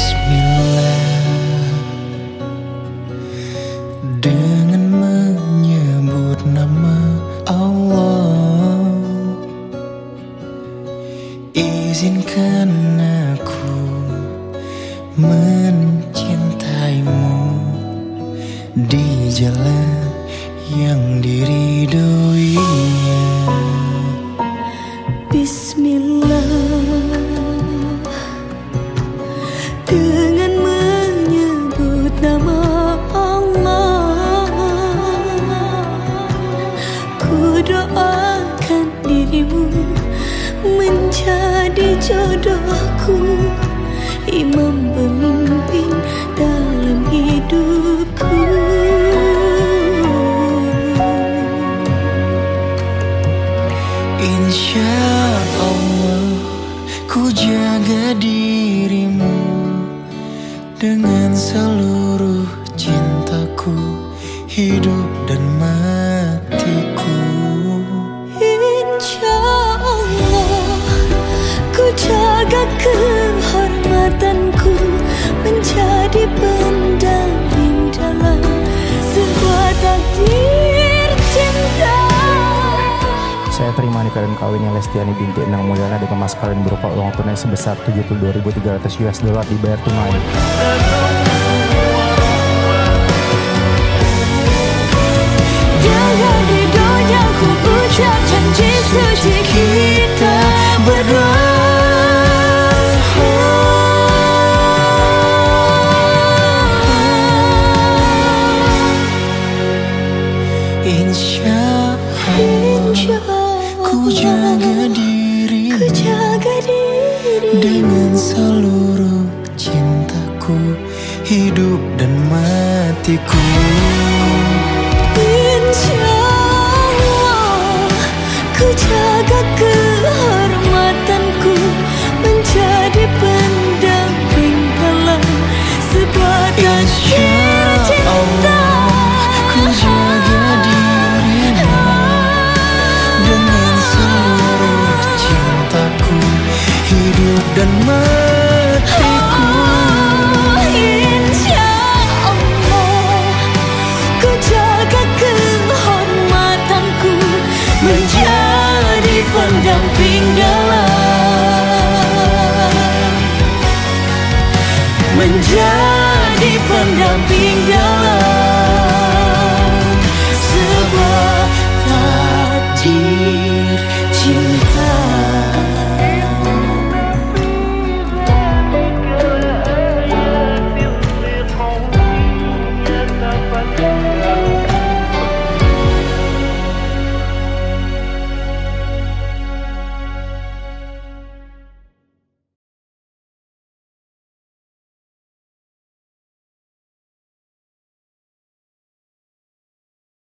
Bismillah. Dengan menyebut nama Allah Izinkan aku mencintaimu Di jalan yang diridoinya Bismillah Dengan menyebut nama Allah. Ku doakan dirimu Menjadi jodohku. Imam pemimpin dalam hidupku. Insya Allah ku jaga dirimu dengan seluruh cintaku hidup dan matiku. Insya Allah ku jaga kehormatanku menjadi Saya terima nikah dan kawinnya Lestiani binti Endang Mulyana dengan mas kawin berupa uang tunai sebesar 72.300 US dollar dibayar tunai. Dengan ridhonya ku ucap janji suci kita berdua. Insya Insya Allah ku jaga diri dengan seluruh cintaku hidup dan matiku. Insya Allah ku jaga menjadi pendamping dalam